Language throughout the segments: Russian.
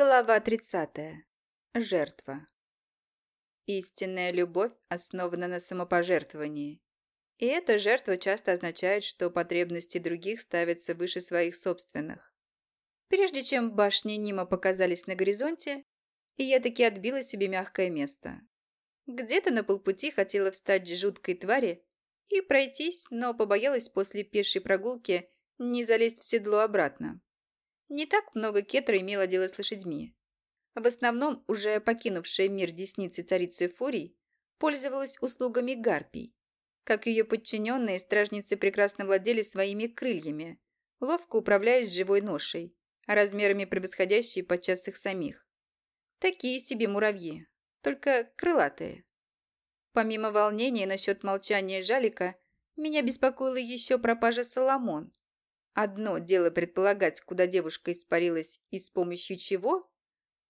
Глава 30. Жертва. Истинная любовь основана на самопожертвовании. И эта жертва часто означает, что потребности других ставятся выше своих собственных. Прежде чем башни Нима показались на горизонте, я таки отбила себе мягкое место. Где-то на полпути хотела встать жуткой твари и пройтись, но побоялась после пешей прогулки не залезть в седло обратно. Не так много кетра имело дело с лошадьми. В основном, уже покинувшая мир десницы царицы Фурий пользовалась услугами гарпий. Как ее подчиненные, стражницы прекрасно владели своими крыльями, ловко управляясь живой ношей, размерами превосходящей подчас их самих. Такие себе муравьи, только крылатые. Помимо волнения насчет молчания Жалика, меня беспокоила еще пропажа Соломон. Одно дело предполагать, куда девушка испарилась и с помощью чего,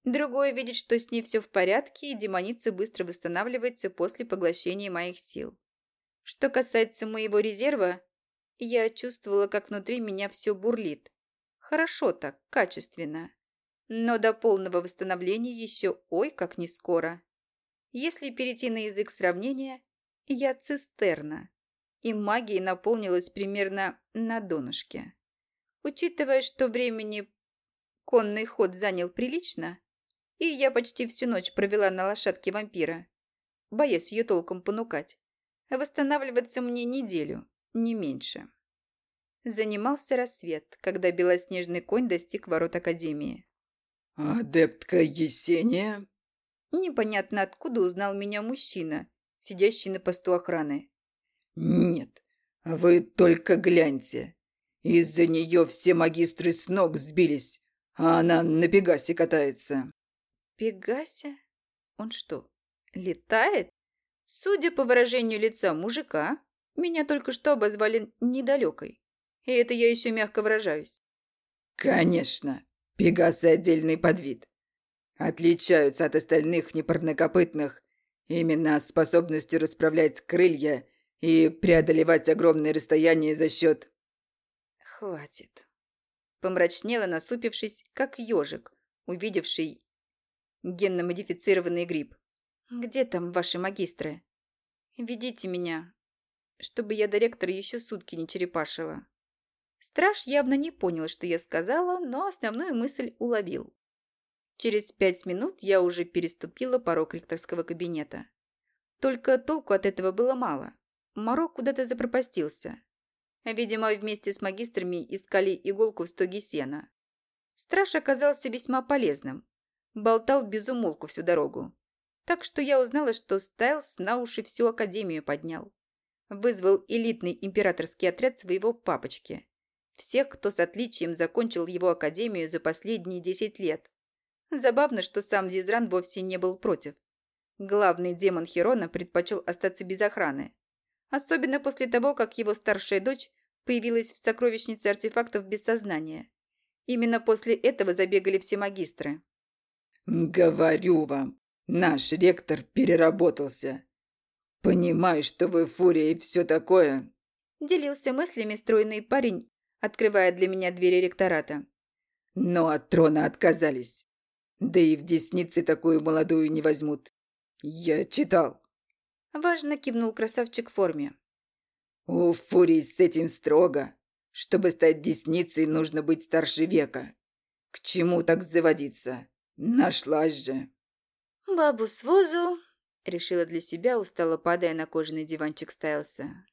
другое видеть, что с ней все в порядке и демоница быстро восстанавливается после поглощения моих сил. Что касается моего резерва, я чувствовала, как внутри меня все бурлит. Хорошо так, качественно. Но до полного восстановления еще ой как не скоро. Если перейти на язык сравнения, я цистерна, и магией наполнилась примерно на донышке. Учитывая, что времени конный ход занял прилично, и я почти всю ночь провела на лошадке вампира, боясь ее толком понукать, восстанавливаться мне неделю, не меньше. Занимался рассвет, когда белоснежный конь достиг ворот Академии. «Адептка Есения?» Непонятно откуда узнал меня мужчина, сидящий на посту охраны. «Нет, вы только гляньте. Из-за нее все магистры с ног сбились, а она на Пегасе катается». «Пегасе? Он что, летает?» Судя по выражению лица мужика, меня только что обозвали недалекой. И это я еще мягко выражаюсь. «Конечно, Пегасы отдельный подвид. Отличаются от остальных непарнокопытных именно способностью расправлять крылья и преодолевать огромные расстояния за счет Хватит. Помрачнела, насупившись, как ежик, увидевший генно-модифицированный гриб. Где там ваши магистры? Ведите меня, чтобы я до ректора еще сутки не черепашила. Страж явно не понял, что я сказала, но основную мысль уловил. Через пять минут я уже переступила порог ректорского кабинета. Только толку от этого было мало. Марок куда-то запропастился. Видимо, вместе с магистрами искали иголку в стоге сена. Страж оказался весьма полезным. Болтал без умолку всю дорогу. Так что я узнала, что Стайлс на уши всю Академию поднял. Вызвал элитный императорский отряд своего папочки. Всех, кто с отличием закончил его Академию за последние десять лет. Забавно, что сам Зизран вовсе не был против. Главный демон Херона предпочел остаться без охраны. Особенно после того, как его старшая дочь появилась в сокровищнице артефактов без сознания. Именно после этого забегали все магистры. «Говорю вам, наш ректор переработался. Понимаю, что вы фурия и все такое». Делился мыслями стройный парень, открывая для меня двери ректората. «Но от трона отказались. Да и в деснице такую молодую не возьмут. Я читал». Важно кивнул красавчик в форме. У Фурии с этим строго. Чтобы стать десницей, нужно быть старше века. К чему так заводиться? Нашлась же. Бабу с возу, решила для себя, устало падая на кожаный диванчик Стайлса.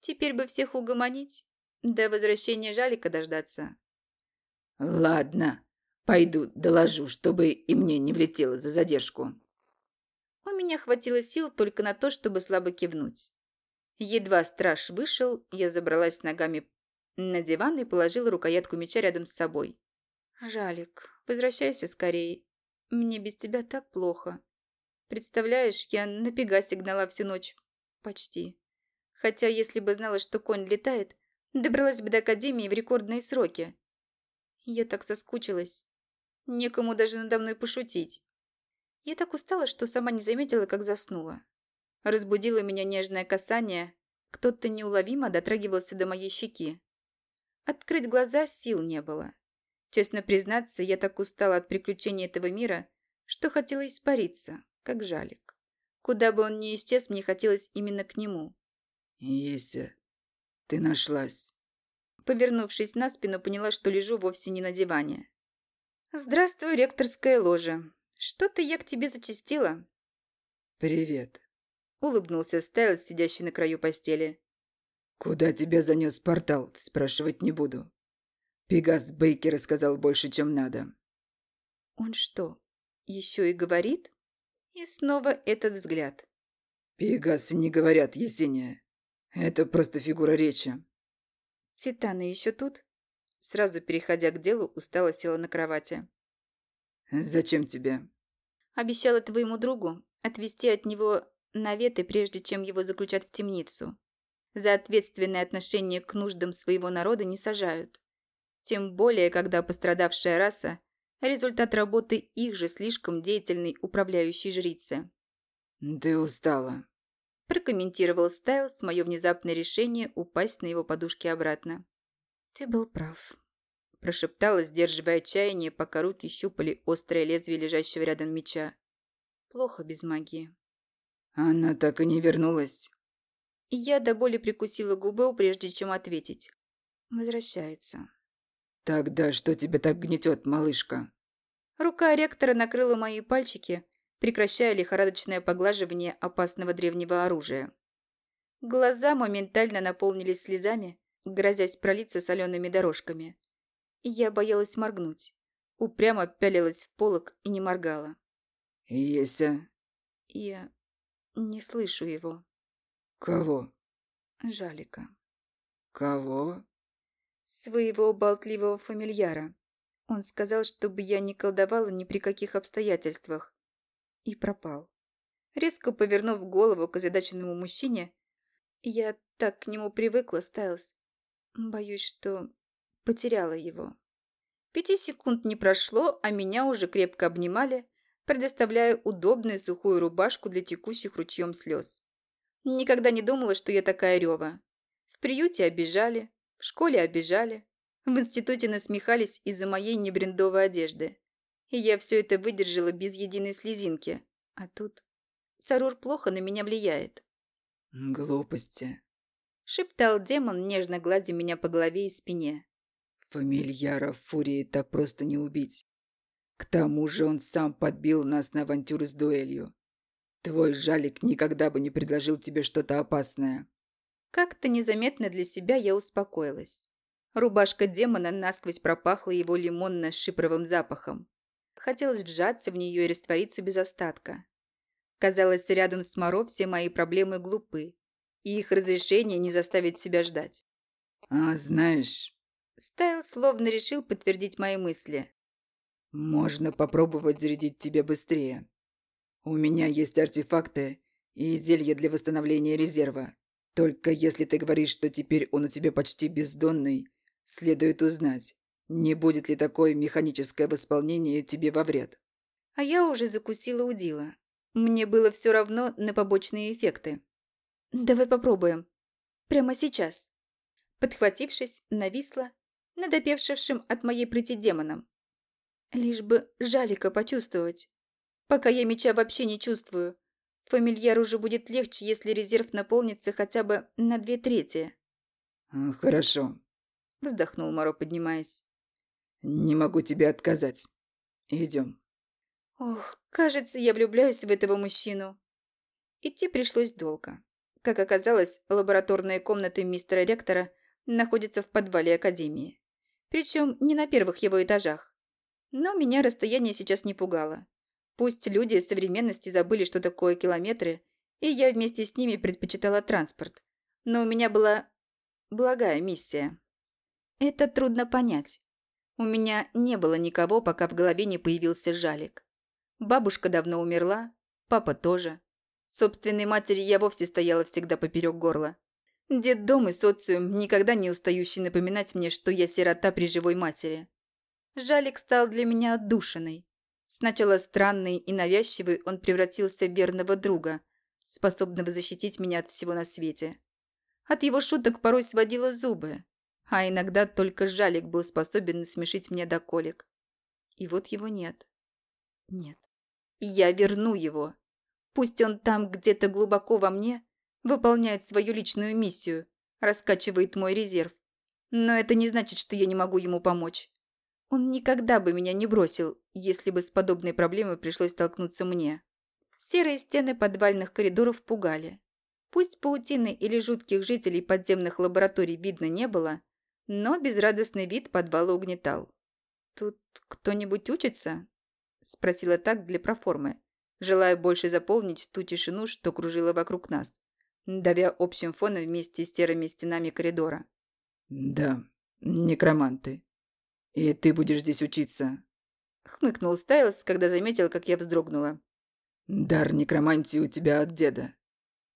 Теперь бы всех угомонить, до возвращения Жалика дождаться. Ладно, пойду доложу, чтобы и мне не влетело за задержку. У меня хватило сил только на то, чтобы слабо кивнуть. Едва страж вышел, я забралась ногами на диван и положила рукоятку меча рядом с собой. «Жалик, возвращайся скорее. Мне без тебя так плохо. Представляешь, я на Пегасе гнала всю ночь. Почти. Хотя, если бы знала, что конь летает, добралась бы до Академии в рекордные сроки. Я так соскучилась. Некому даже надо мной пошутить. Я так устала, что сама не заметила, как заснула. Разбудило меня нежное касание, кто-то неуловимо дотрагивался до моей щеки. Открыть глаза сил не было. Честно признаться, я так устала от приключений этого мира, что хотела испариться, как жалик. Куда бы он ни исчез, мне хотелось именно к нему. «Еся, ты нашлась». Повернувшись на спину, поняла, что лежу вовсе не на диване. «Здравствуй, ректорская ложа. Что-то я к тебе зачастила». «Привет», — улыбнулся Стайлс, сидящий на краю постели. «Куда тебя занес портал? Спрашивать не буду. Пегас Бейкер рассказал больше, чем надо». «Он что, еще и говорит?» И снова этот взгляд. «Пегасы не говорят, Есения. Это просто фигура речи». «Титаны еще тут?» Сразу переходя к делу, устало села на кровати. «Зачем тебе?» «Обещала твоему другу отвезти от него наветы, прежде чем его заключат в темницу. За ответственное отношение к нуждам своего народа не сажают. Тем более, когда пострадавшая раса – результат работы их же слишком деятельной управляющей жрицы. «Ты устала», – прокомментировал Стайлс мое внезапное решение упасть на его подушке обратно. «Ты был прав», – прошептала, сдерживая отчаяние, пока руки щупали острое лезвие лежащего рядом меча. «Плохо без магии». «Она так и не вернулась». Я до боли прикусила губу, прежде чем ответить. «Возвращается». «Тогда что тебя так гнетет, малышка?» Рука ректора накрыла мои пальчики, прекращая лихорадочное поглаживание опасного древнего оружия. Глаза моментально наполнились слезами, грозясь пролиться солеными дорожками. Я боялась моргнуть. Упрямо пялилась в полок и не моргала. «Еся?» Я не слышу его. «Кого?» Жалика. «Кого?» Своего болтливого фамильяра. Он сказал, чтобы я не колдовала ни при каких обстоятельствах. И пропал. Резко повернув голову к озадаченному мужчине, я так к нему привыкла, Стайлз. Боюсь, что потеряла его. Пяти секунд не прошло, а меня уже крепко обнимали, предоставляя удобную сухую рубашку для текущих ручьем слез. Никогда не думала, что я такая рева. В приюте обижали, в школе обижали, в институте насмехались из-за моей небрендовой одежды. И я все это выдержала без единой слезинки. А тут... Сарур плохо на меня влияет. «Глупости», — шептал демон, нежно гладя меня по голове и спине. «Фамильяра Фурии так просто не убить. К тому же он сам подбил нас на авантюру с дуэлью. Твой жалик никогда бы не предложил тебе что-то опасное. Как-то незаметно для себя я успокоилась. Рубашка демона насквозь пропахла его лимонно-шипровым запахом. Хотелось вжаться в нее и раствориться без остатка. Казалось, рядом с Моро все мои проблемы глупы, и их разрешение не заставит себя ждать. «А знаешь...» Стайл словно решил подтвердить мои мысли. Можно попробовать зарядить тебя быстрее. У меня есть артефакты и зелье для восстановления резерва. Только если ты говоришь, что теперь он у тебя почти бездонный, следует узнать, не будет ли такое механическое восполнение тебе во вред. А я уже закусила удила. Мне было все равно на побочные эффекты. Давай попробуем. Прямо сейчас. Подхватившись, нависла над опевшившим от моей прыти демоном. Лишь бы жалика почувствовать. Пока я меча вообще не чувствую. Фамильяру уже будет легче, если резерв наполнится хотя бы на две трети. «Хорошо», – вздохнул Моро, поднимаясь. «Не могу тебе отказать. Идем». Ох, кажется, я влюбляюсь в этого мужчину. Идти пришлось долго. Как оказалось, лабораторные комнаты мистера ректора находятся в подвале Академии. Причем не на первых его этажах. Но меня расстояние сейчас не пугало. Пусть люди современности забыли, что такое километры, и я вместе с ними предпочитала транспорт. Но у меня была благая миссия. Это трудно понять. У меня не было никого, пока в голове не появился жалик. Бабушка давно умерла, папа тоже. Собственной матери я вовсе стояла всегда поперек горла. Дед дом и социум, никогда не устающий напоминать мне, что я сирота при живой матери. Жалик стал для меня отдушиной. Сначала странный и навязчивый он превратился в верного друга, способного защитить меня от всего на свете. От его шуток порой сводило зубы, А иногда только жалик был способен насмешить мне до колик. И вот его нет. Нет. Я верну его. Пусть он там где-то глубоко во мне выполняет свою личную миссию, раскачивает мой резерв. Но это не значит, что я не могу ему помочь. Он никогда бы меня не бросил, если бы с подобной проблемой пришлось столкнуться мне. Серые стены подвальных коридоров пугали. Пусть паутины или жутких жителей подземных лабораторий видно не было, но безрадостный вид подвала угнетал. «Тут кто-нибудь учится?» – спросила так для проформы, желая больше заполнить ту тишину, что кружила вокруг нас, давя общим фоном вместе с серыми стенами коридора. «Да, некроманты. И ты будешь здесь учиться», – хмыкнул Стайлс, когда заметил, как я вздрогнула. «Дар некромантии у тебя от деда.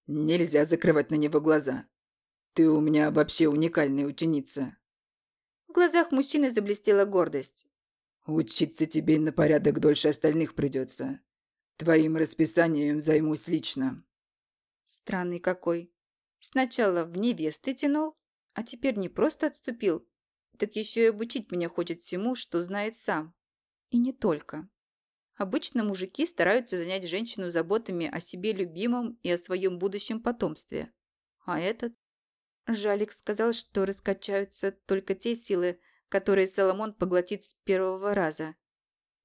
Нельзя закрывать на него глаза. Ты у меня вообще уникальная ученица». В глазах мужчины заблестела гордость. «Учиться тебе на порядок дольше остальных придется. Твоим расписанием займусь лично». Странный какой. Сначала в невесты тянул, а теперь не просто отступил, так еще и обучить меня хочет всему, что знает сам. И не только. Обычно мужики стараются занять женщину заботами о себе любимом и о своем будущем потомстве. А этот? Жалик сказал, что раскачаются только те силы, которые Соломон поглотит с первого раза.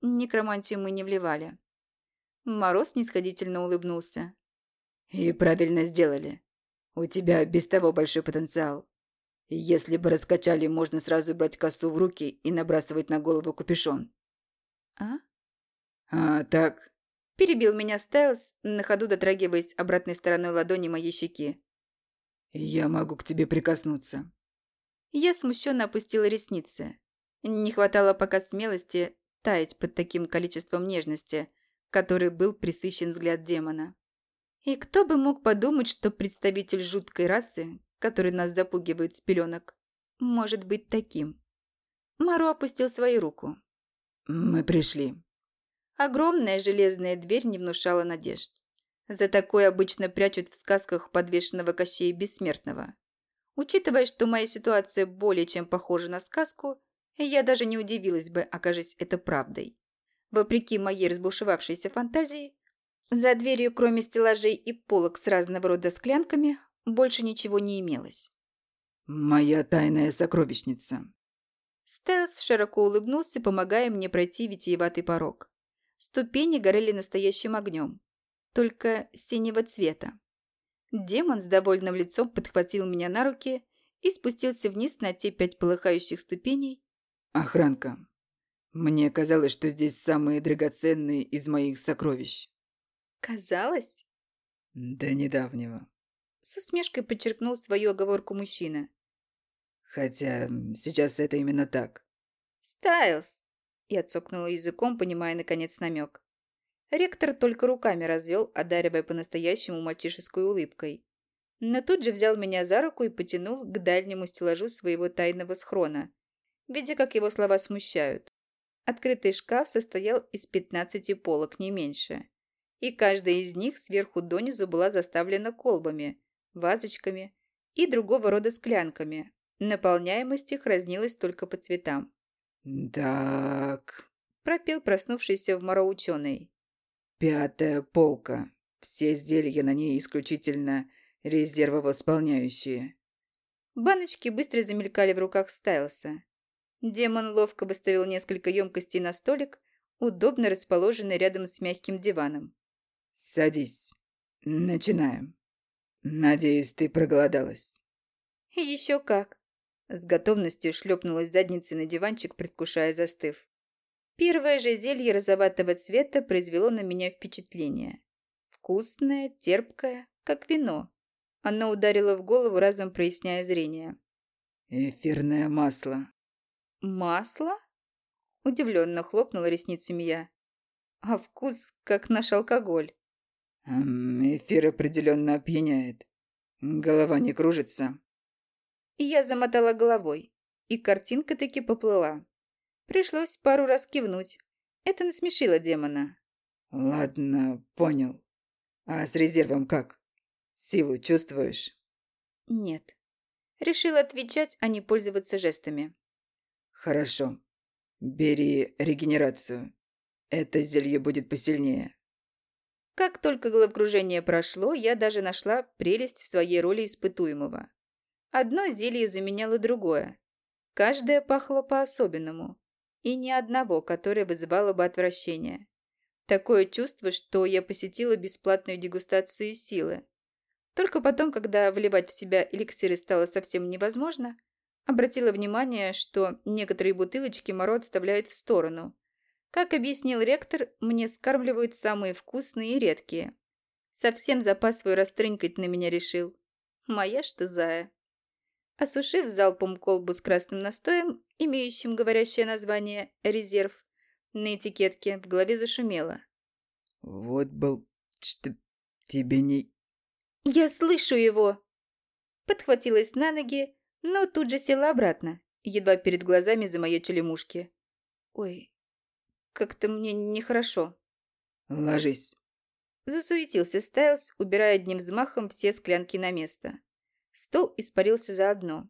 Некромантию мы не вливали. Мороз нисходительно улыбнулся. «И правильно сделали. У тебя без того большой потенциал. Если бы раскачали, можно сразу брать косу в руки и набрасывать на голову капюшон». «А?» «А так...» Перебил меня Стайлз, на ходу дотрагиваясь обратной стороной ладони моей щеки. «Я могу к тебе прикоснуться». Я смущенно опустила ресницы. Не хватало пока смелости таять под таким количеством нежности, который был присыщен взгляд демона. И кто бы мог подумать, что представитель жуткой расы, который нас запугивает с пеленок, может быть таким. Мару опустил свою руку. «Мы пришли». Огромная железная дверь не внушала надежд. За такое обычно прячут в сказках подвешенного Кощея Бессмертного. Учитывая, что моя ситуация более чем похожа на сказку, я даже не удивилась бы, окажись это правдой. Вопреки моей разбушевавшейся фантазии, за дверью, кроме стеллажей и полок с разного рода склянками, больше ничего не имелось. «Моя тайная сокровищница». Стелс широко улыбнулся, помогая мне пройти витиеватый порог. Ступени горели настоящим огнем, только синего цвета. Демон с довольным лицом подхватил меня на руки и спустился вниз на те пять полыхающих ступеней. «Охранка, мне казалось, что здесь самые драгоценные из моих сокровищ». «Казалось?» «До недавнего». С усмешкой подчеркнул свою оговорку мужчина. «Хотя сейчас это именно так». «Стайлз!» Я цокнула языком, понимая, наконец, намек. Ректор только руками развел, одаривая по-настоящему мальчишеской улыбкой. Но тут же взял меня за руку и потянул к дальнему стеллажу своего тайного схрона, видя, как его слова смущают. Открытый шкаф состоял из пятнадцати полок, не меньше. И каждая из них сверху донизу была заставлена колбами, вазочками и другого рода склянками. Наполняемость их разнилась только по цветам. «Так...» – пропел проснувшийся в моро ученый. «Пятая полка. Все зелья на ней исключительно резервовосполняющие». Баночки быстро замелькали в руках Стайлса. Демон ловко выставил несколько емкостей на столик, удобно расположенный рядом с мягким диваном. «Садись. Начинаем. Надеюсь, ты проголодалась». «Еще как!» С готовностью шлепнулась задницей на диванчик, предвкушая застыв. Первое же зелье розоватого цвета произвело на меня впечатление. Вкусное, терпкое, как вино. Оно ударило в голову, разом проясняя зрение. «Эфирное масло». «Масло?» Удивленно хлопнула ресницами я. «А вкус, как наш алкоголь». «Эфир определенно опьяняет. Голова не кружится». Я замотала головой, и картинка таки поплыла. Пришлось пару раз кивнуть. Это насмешило демона. «Ладно, понял. А с резервом как? Силу чувствуешь?» «Нет». Решил отвечать, а не пользоваться жестами. Хорошо. Бери регенерацию. Это зелье будет посильнее. Как только головокружение прошло, я даже нашла прелесть в своей роли испытуемого. Одно зелье заменяло другое. Каждое пахло по-особенному. И ни одного, которое вызывало бы отвращение. Такое чувство, что я посетила бесплатную дегустацию силы. Только потом, когда вливать в себя эликсиры стало совсем невозможно, обратила внимание, что некоторые бутылочки Моро отставляет в сторону. Как объяснил ректор, мне скармливают самые вкусные и редкие. Совсем запас свой растрынкать на меня решил. Моя что зая. Осушив залпом колбу с красным настоем, имеющим говорящее название «резерв», на этикетке в голове зашумело. «Вот был, что тебе не...» «Я слышу его!» Подхватилась на ноги, но тут же села обратно, едва перед глазами замаячили мушки. «Ой, как-то мне нехорошо». «Ложись». Засуетился Стайлз, убирая одним взмахом все склянки на место. Стол испарился заодно.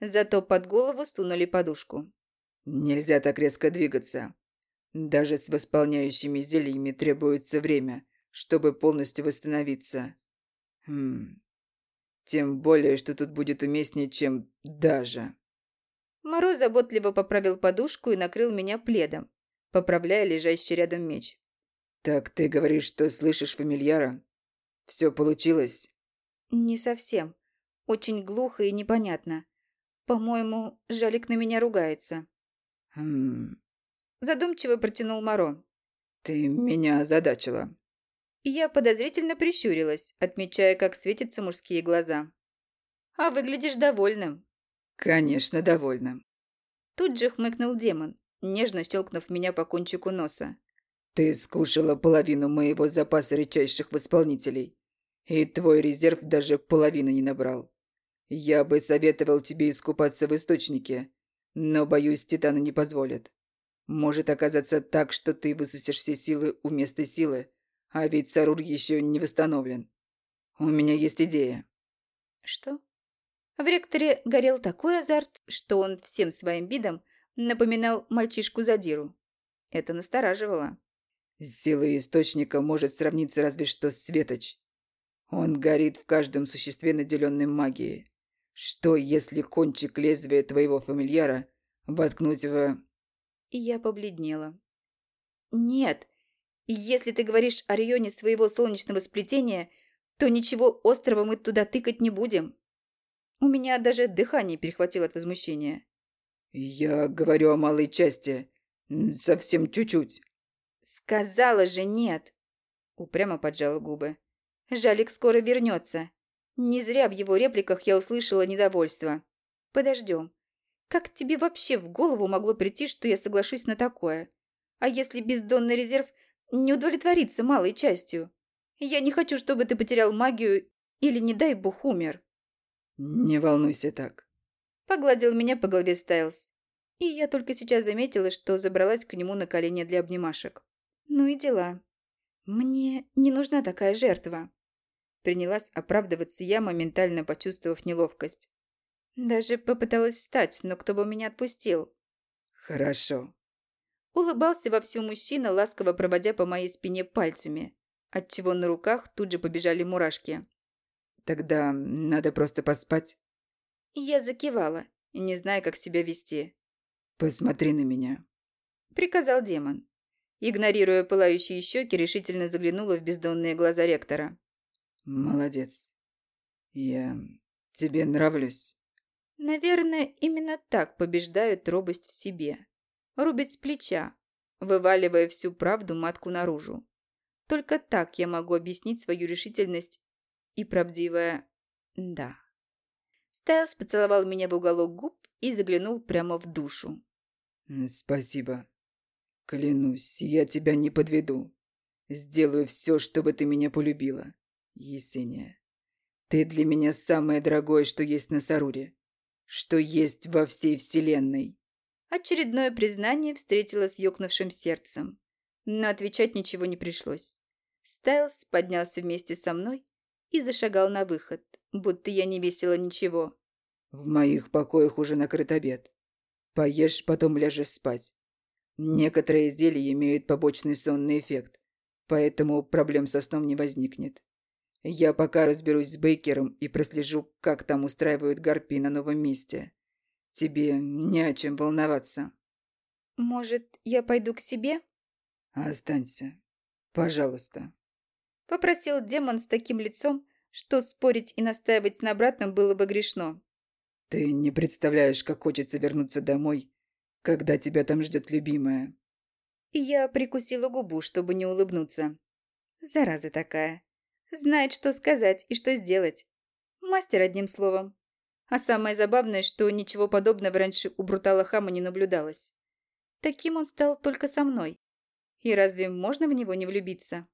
Зато под голову сунули подушку. «Нельзя так резко двигаться. Даже с восполняющими зельями требуется время, чтобы полностью восстановиться. Хм. Тем более, что тут будет уместнее, чем даже». Мороз заботливо поправил подушку и накрыл меня пледом, поправляя лежащий рядом меч. «Так ты говоришь, что слышишь фамильяра? Все получилось?» «Не совсем. Очень глухо и непонятно. По-моему, Жалик на меня ругается. Хм... Задумчиво протянул Моро. Ты меня озадачила. Я подозрительно прищурилась, отмечая, как светятся мужские глаза. А выглядишь довольным. Конечно, довольным. Тут же хмыкнул демон, нежно щелкнув меня по кончику носа. Ты скушала половину моего запаса редчайших восполнителей, и твой резерв даже половины не набрал. «Я бы советовал тебе искупаться в источнике, но, боюсь, Титаны не позволят. Может оказаться так, что ты высосешь все силы у места силы, а ведь Сарур еще не восстановлен. У меня есть идея». «Что?» В ректоре горел такой азарт, что он всем своим видом напоминал мальчишку-задиру. Это настораживало. Сила источника может сравниться разве что с Светоч. Он горит в каждом существе, наделенном магией. Что, если кончик лезвия твоего фамильяра воткнуть в...» И я побледнела. «Нет, если ты говоришь о районе своего солнечного сплетения, то ничего острого мы туда тыкать не будем». У меня даже дыхание перехватило от возмущения. «Я говорю о малой части. Совсем чуть-чуть». «Сказала же нет!» Упрямо поджала губы. «Жалик скоро вернется. Не зря в его репликах я услышала недовольство. Подождем. Как тебе вообще в голову могло прийти, что я соглашусь на такое? А если бездонный резерв не удовлетворится малой частью? Я не хочу, чтобы ты потерял магию или, не дай бог, умер. Не волнуйся так. Погладил меня по голове Стайлз. И я только сейчас заметила, что забралась к нему на колени для обнимашек. Ну и дела. Мне не нужна такая жертва. Принялась оправдываться я, моментально почувствовав неловкость. Даже попыталась встать, но кто бы меня отпустил? Хорошо. Улыбался вовсю мужчина, ласково проводя по моей спине пальцами, отчего на руках тут же побежали мурашки. Тогда надо просто поспать. Я закивала, не зная, как себя вести. Посмотри на меня. Приказал демон. Игнорируя пылающие щеки, решительно заглянула в бездонные глаза ректора. Молодец. Я тебе нравлюсь. Наверное, именно так побеждают робость в себе. Рубить с плеча, вываливая всю правду матку наружу. Только так я могу объяснить свою решительность и правдивое «да». Стайлс поцеловал меня в уголок губ и заглянул прямо в душу. «Спасибо. Клянусь, я тебя не подведу. Сделаю все, чтобы ты меня полюбила. Есения, ты для меня самое дорогое, что есть на Саруре. Что есть во всей вселенной. Очередное признание встретило с ёкнувшим сердцем. Но отвечать ничего не пришлось. Стайлз поднялся вместе со мной и зашагал на выход, будто я не весила ничего. В моих покоях уже накрыт обед. Поешь, потом ляжешь спать. Некоторые зелья имеют побочный сонный эффект, поэтому проблем со сном не возникнет. Я пока разберусь с Бейкером и прослежу, как там устраивают гарпи на новом месте. Тебе не о чем волноваться. Может, я пойду к себе? Останься. Пожалуйста. Попросил демон с таким лицом, что спорить и настаивать на обратном было бы грешно. Ты не представляешь, как хочется вернуться домой, когда тебя там ждет любимая. Я прикусила губу, чтобы не улыбнуться. Зараза такая. Знает, что сказать и что сделать. Мастер, одним словом. А самое забавное, что ничего подобного раньше у Брутала Хама не наблюдалось. Таким он стал только со мной. И разве можно в него не влюбиться?